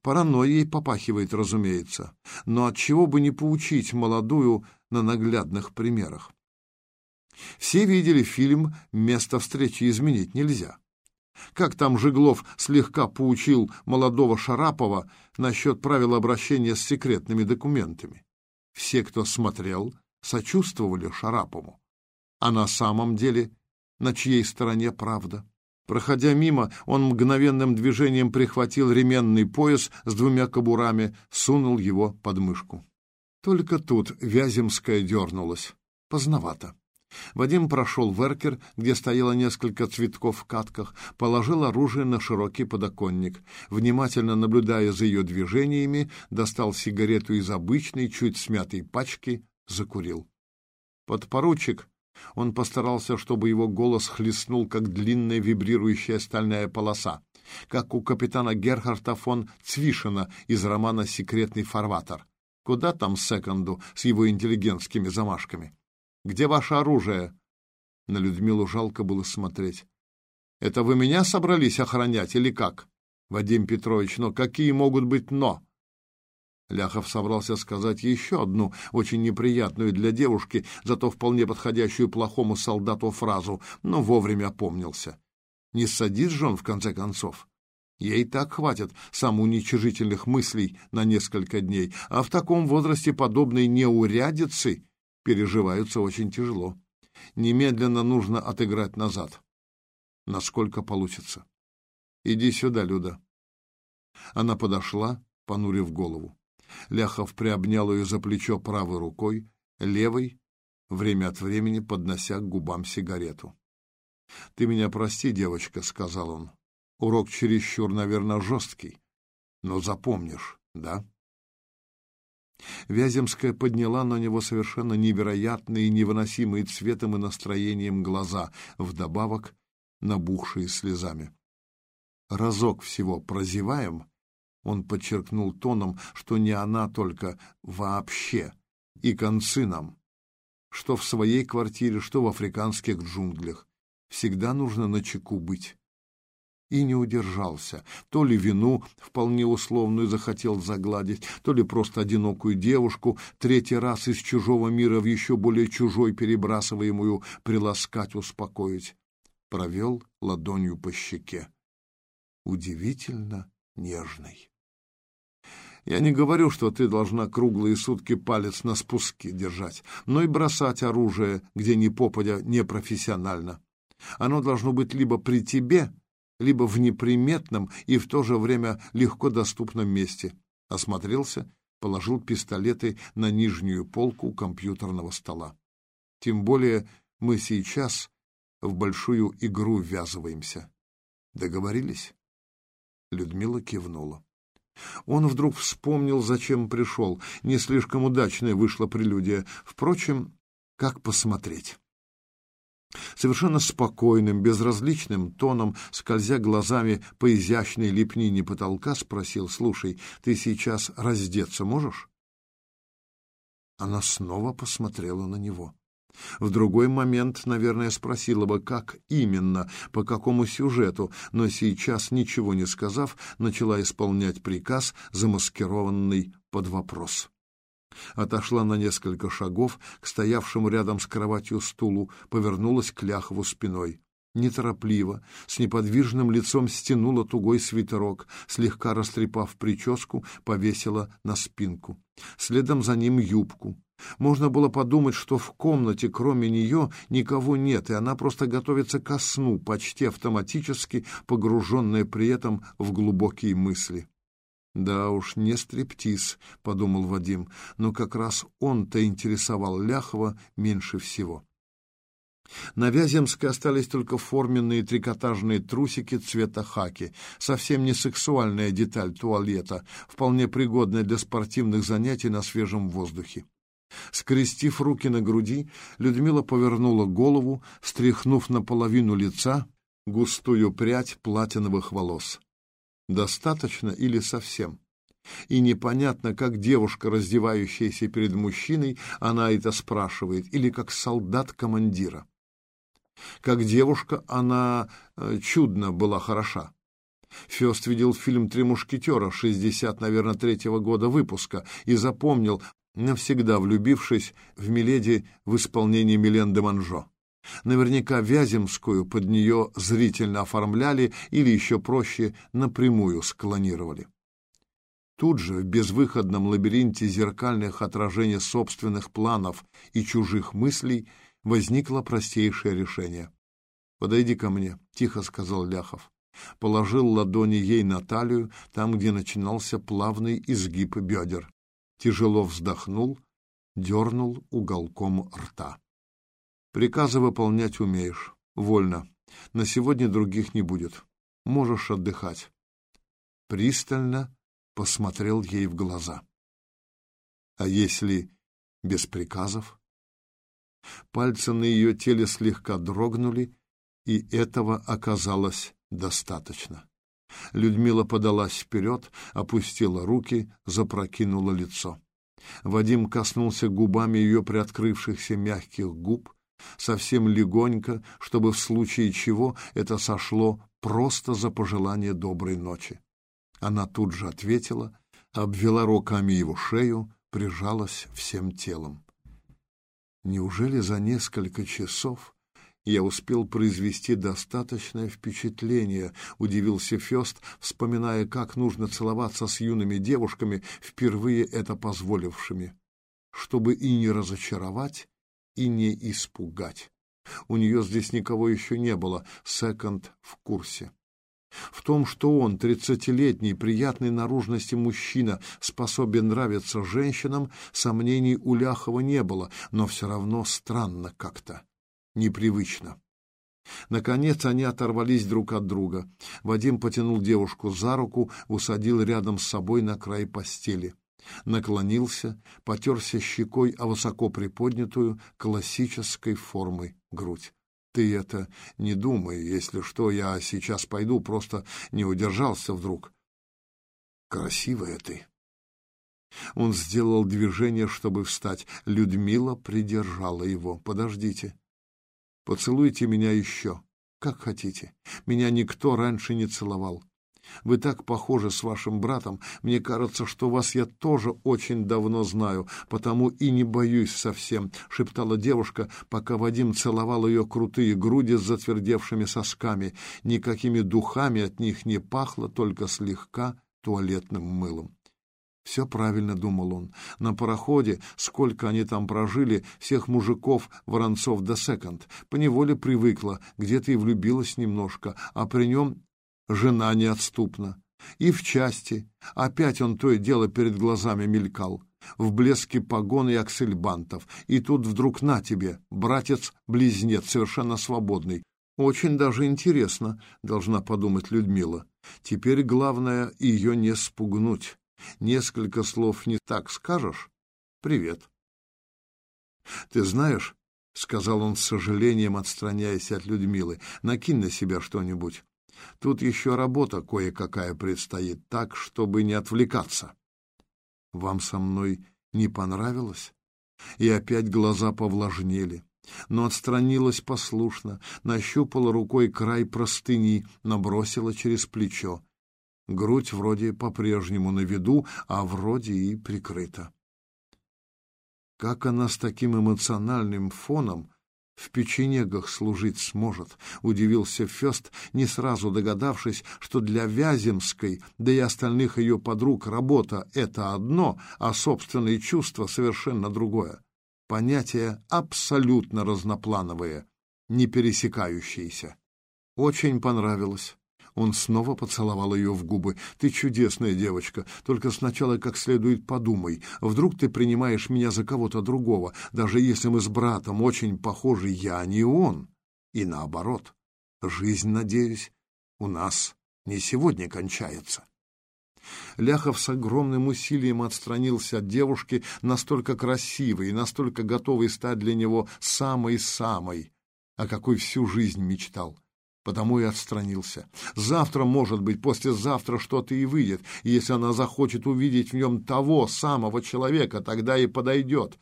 Паранойей попахивает, разумеется. Но от чего бы не поучить молодую на наглядных примерах? Все видели фильм «Место встречи изменить нельзя». Как там Жиглов слегка поучил молодого Шарапова насчет правил обращения с секретными документами. Все, кто смотрел, сочувствовали Шарапову. А на самом деле, на чьей стороне правда? Проходя мимо, он мгновенным движением прихватил ременный пояс с двумя кобурами, сунул его под мышку. Только тут Вяземская дернулась. Поздновато. Вадим прошел в эркер, где стояло несколько цветков в катках, положил оружие на широкий подоконник. Внимательно наблюдая за ее движениями, достал сигарету из обычной, чуть смятой пачки, закурил. «Подпоручик!» Он постарался, чтобы его голос хлестнул, как длинная вибрирующая стальная полоса, как у капитана Герхарда фон Цвишина из романа «Секретный фарватер». Куда там секонду с его интеллигентскими замашками? Где ваше оружие?» На Людмилу жалко было смотреть. «Это вы меня собрались охранять или как?» «Вадим Петрович, но какие могут быть «но»?» Ляхов собрался сказать еще одну, очень неприятную для девушки, зато вполне подходящую плохому солдату фразу, но вовремя опомнился. Не садись же он, в конце концов. Ей так хватит самоуничижительных мыслей на несколько дней, а в таком возрасте подобной неурядицы переживаются очень тяжело. Немедленно нужно отыграть назад. Насколько получится. Иди сюда, Люда. Она подошла, понурив голову. Ляхов приобнял ее за плечо правой рукой, левой, время от времени поднося к губам сигарету. — Ты меня прости, девочка, — сказал он. — Урок чересчур, наверное, жесткий, но запомнишь, да? Вяземская подняла на него совершенно невероятные, невыносимые цветом и настроением глаза, вдобавок набухшие слезами. «Разок всего прозеваем», — он подчеркнул тоном, что не она только, вообще, и концы нам, что в своей квартире, что в африканских джунглях. Всегда нужно на чеку быть и не удержался. То ли вину вполне условную захотел загладить, то ли просто одинокую девушку, третий раз из чужого мира в еще более чужой перебрасываемую приласкать, успокоить. Провел ладонью по щеке. Удивительно нежный. Я не говорю, что ты должна круглые сутки палец на спуске держать, но и бросать оружие, где ни попадя, непрофессионально. Оно должно быть либо при тебе, либо в неприметном и в то же время легко доступном месте. Осмотрелся, положил пистолеты на нижнюю полку компьютерного стола. Тем более мы сейчас в большую игру ввязываемся. Договорились? Людмила кивнула. Он вдруг вспомнил, зачем пришел. Не слишком удачная вышла прелюдия. Впрочем, как посмотреть? Совершенно спокойным, безразличным тоном, скользя глазами по изящной лепнине потолка, спросил, «Слушай, ты сейчас раздеться можешь?» Она снова посмотрела на него. В другой момент, наверное, спросила бы, как именно, по какому сюжету, но сейчас, ничего не сказав, начала исполнять приказ, замаскированный под вопрос. Отошла на несколько шагов к стоявшему рядом с кроватью стулу, повернулась к Ляхову спиной. Неторопливо, с неподвижным лицом стянула тугой свитерок, слегка растрепав прическу, повесила на спинку. Следом за ним юбку. Можно было подумать, что в комнате, кроме нее, никого нет, и она просто готовится ко сну, почти автоматически погруженная при этом в глубокие мысли. Да уж, не стриптиз, подумал Вадим, но как раз он-то интересовал Ляхова меньше всего. На Вяземской остались только форменные трикотажные трусики цвета хаки, совсем не сексуальная деталь туалета, вполне пригодная для спортивных занятий на свежем воздухе. Скрестив руки на груди, Людмила повернула голову, стряхнув наполовину лица густую прядь платиновых волос. Достаточно или совсем? И непонятно, как девушка, раздевающаяся перед мужчиной, она это спрашивает, или как солдат командира. Как девушка она э, чудно была хороша. Фест видел фильм «Три мушкетера» 60, наверное, третьего года выпуска и запомнил, навсегда влюбившись в Миледи в исполнении Милен де Манжо. Наверняка Вяземскую под нее зрительно оформляли или, еще проще, напрямую склонировали. Тут же, в безвыходном лабиринте зеркальных отражений собственных планов и чужих мыслей, возникло простейшее решение. «Подойди ко мне», — тихо сказал Ляхов. Положил ладони ей на талию, там, где начинался плавный изгиб бедер. Тяжело вздохнул, дернул уголком рта. Приказы выполнять умеешь. Вольно. На сегодня других не будет. Можешь отдыхать. Пристально посмотрел ей в глаза. А если без приказов? Пальцы на ее теле слегка дрогнули, и этого оказалось достаточно. Людмила подалась вперед, опустила руки, запрокинула лицо. Вадим коснулся губами ее приоткрывшихся мягких губ, совсем легонько, чтобы в случае чего это сошло просто за пожелание доброй ночи. Она тут же ответила, обвела руками его шею, прижалась всем телом. Неужели за несколько часов я успел произвести достаточное впечатление, удивился Фест, вспоминая, как нужно целоваться с юными девушками, впервые это позволившими, чтобы и не разочаровать, и не испугать. У нее здесь никого еще не было, секонд в курсе. В том, что он, тридцатилетний, приятной наружности мужчина, способен нравиться женщинам, сомнений у Ляхова не было, но все равно странно как-то, непривычно. Наконец они оторвались друг от друга. Вадим потянул девушку за руку, усадил рядом с собой на край постели наклонился, потерся щекой о высоко приподнятую классической формы грудь. Ты это не думай, если что, я сейчас пойду, просто не удержался вдруг. Красивая ты. Он сделал движение, чтобы встать. Людмила придержала его. Подождите. Поцелуйте меня еще, как хотите. Меня никто раньше не целовал. Вы так похожи с вашим братом. Мне кажется, что вас я тоже очень давно знаю, потому и не боюсь совсем, — шептала девушка, пока Вадим целовал ее крутые груди с затвердевшими сосками. Никакими духами от них не пахло, только слегка туалетным мылом. Все правильно, думал он. На пароходе, сколько они там прожили, всех мужиков, Воронцов да Секонд, поневоле привыкла, где-то и влюбилась немножко, а при нем жена неотступна. И в части опять он то и дело перед глазами мелькал, в блеске погон и аксельбантов. И тут вдруг на тебе, братец-близнец, совершенно свободный. Очень даже интересно, должна подумать Людмила. Теперь главное ее не спугнуть. Несколько слов не так скажешь — привет. Ты знаешь, — сказал он с сожалением, отстраняясь от Людмилы, — накинь на себя что-нибудь. Тут еще работа кое-какая предстоит, так, чтобы не отвлекаться. Вам со мной не понравилось? И опять глаза повлажнели. Но отстранилась послушно, нащупала рукой край простыни, набросила через плечо. Грудь вроде по-прежнему на виду, а вроде и прикрыта. Как она с таким эмоциональным фоном в печенегах служить сможет, удивился Фест, не сразу догадавшись, что для Вяземской, да и остальных ее подруг работа — это одно, а собственные чувства — совершенно другое. Понятия абсолютно разноплановые, не пересекающиеся. Очень понравилось. Он снова поцеловал ее в губы. «Ты чудесная девочка, только сначала как следует подумай. Вдруг ты принимаешь меня за кого-то другого, даже если мы с братом очень похожи, я не он. И наоборот. Жизнь, надеюсь, у нас не сегодня кончается». Ляхов с огромным усилием отстранился от девушки, настолько красивой и настолько готовой стать для него самой-самой, о какой всю жизнь мечтал потому и отстранился. Завтра, может быть, послезавтра что-то и выйдет, и если она захочет увидеть в нем того самого человека, тогда и подойдет.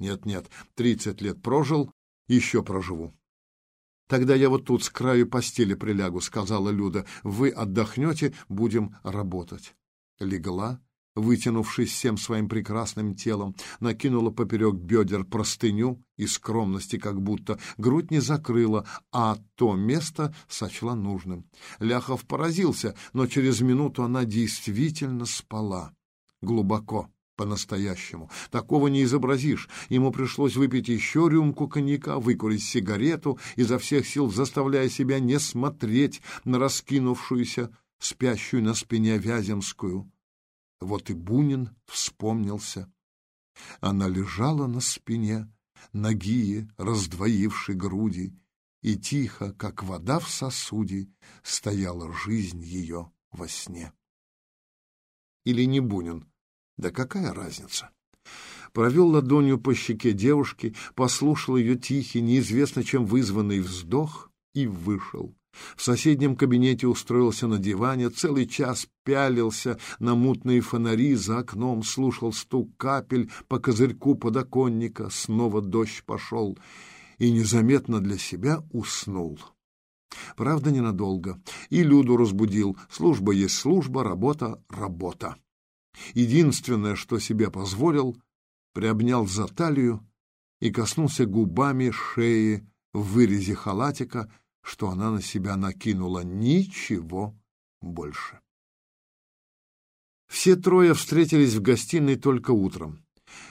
Нет-нет, тридцать лет прожил, еще проживу. Тогда я вот тут с краю постели прилягу, сказала Люда. Вы отдохнете, будем работать. Легла, вытянувшись всем своим прекрасным телом, накинула поперек бедер простыню и скромности как будто, грудь не закрыла, а то место сочла нужным. Ляхов поразился, но через минуту она действительно спала. Глубоко, по-настоящему. Такого не изобразишь. Ему пришлось выпить еще рюмку коньяка, выкурить сигарету, изо всех сил заставляя себя не смотреть на раскинувшуюся, спящую на спине Вяземскую. Вот и Бунин вспомнился. Она лежала на спине, ноги, раздвоившей груди, и тихо, как вода в сосуде, стояла жизнь ее во сне. Или не Бунин? Да какая разница? Провел ладонью по щеке девушки, послушал ее тихий, неизвестно чем вызванный вздох и вышел. В соседнем кабинете устроился на диване, целый час пялился на мутные фонари за окном, слушал стук капель по козырьку подоконника, снова дождь пошел и незаметно для себя уснул. Правда, ненадолго. И Люду разбудил. Служба есть служба, работа — работа. Единственное, что себе позволил, приобнял за талию и коснулся губами шеи в вырезе халатика, что она на себя накинула. Ничего больше. Все трое встретились в гостиной только утром.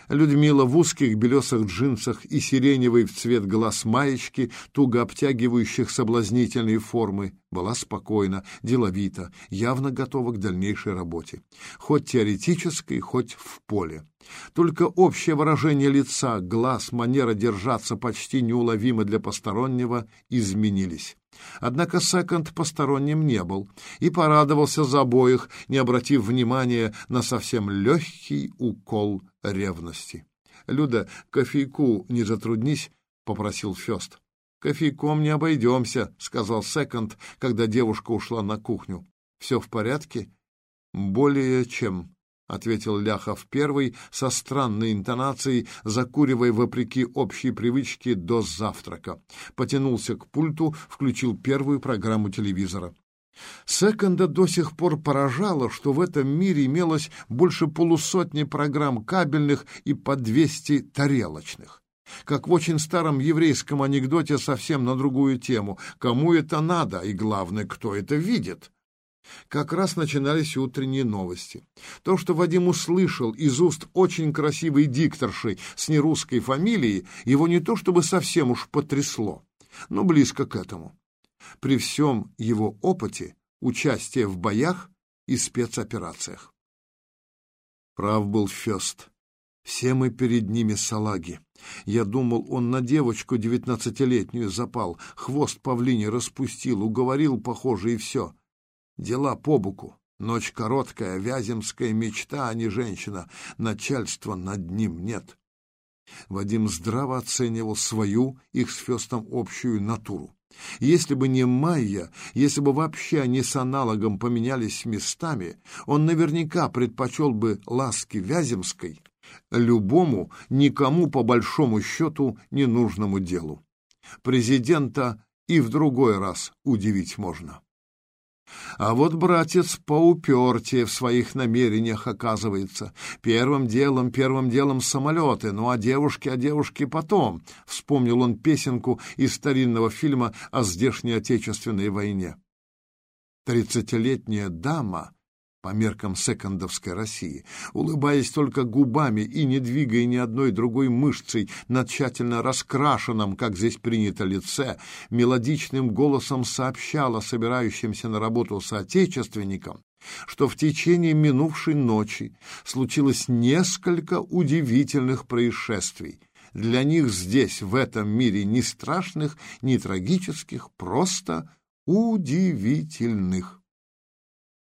Людмила в узких белесых джинсах и сиреневой в цвет глаз маечки, туго обтягивающих соблазнительные формы, была спокойна, деловита, явно готова к дальнейшей работе. Хоть теоретической, хоть в поле. Только общее выражение лица, глаз, манера держаться почти неуловимо для постороннего изменились. Однако Секонд посторонним не был и порадовался за обоих, не обратив внимания на совсем легкий укол ревности. «Люда, кофейку не затруднись», — попросил Фест. «Кофейком не обойдемся», — сказал Секонд, когда девушка ушла на кухню. «Все в порядке?» «Более чем», — ответил Ляхов первый со странной интонацией, закуривая вопреки общей привычке до завтрака. Потянулся к пульту, включил первую программу телевизора. Секонда до сих пор поражало, что в этом мире имелось больше полусотни программ кабельных и по двести тарелочных. Как в очень старом еврейском анекдоте совсем на другую тему. Кому это надо и, главное, кто это видит? Как раз начинались утренние новости. То, что Вадим услышал из уст очень красивой дикторши с нерусской фамилией, его не то чтобы совсем уж потрясло, но близко к этому при всем его опыте участия в боях и спецоперациях. Прав был Фест. Все мы перед ними салаги. Я думал, он на девочку девятнадцатилетнюю запал, хвост павлине распустил, уговорил, похоже, и все. Дела по боку. Ночь короткая, вяземская мечта, а не женщина. Начальства над ним нет. Вадим здраво оценивал свою, их с Фестом общую натуру. Если бы не Майя, если бы вообще они с аналогом поменялись местами, он наверняка предпочел бы ласки Вяземской любому, никому по большому счету ненужному делу. Президента и в другой раз удивить можно. А вот братец поупертее в своих намерениях оказывается. Первым делом, первым делом самолеты, ну а девушки, а девушки потом. Вспомнил он песенку из старинного фильма о здешней отечественной войне. Тридцатилетняя дама по меркам секондовской России, улыбаясь только губами и не двигая ни одной другой мышцей на тщательно раскрашенном, как здесь принято, лице, мелодичным голосом сообщала собирающимся на работу соотечественникам, что в течение минувшей ночи случилось несколько удивительных происшествий. Для них здесь, в этом мире, ни страшных, ни трагических, просто удивительных.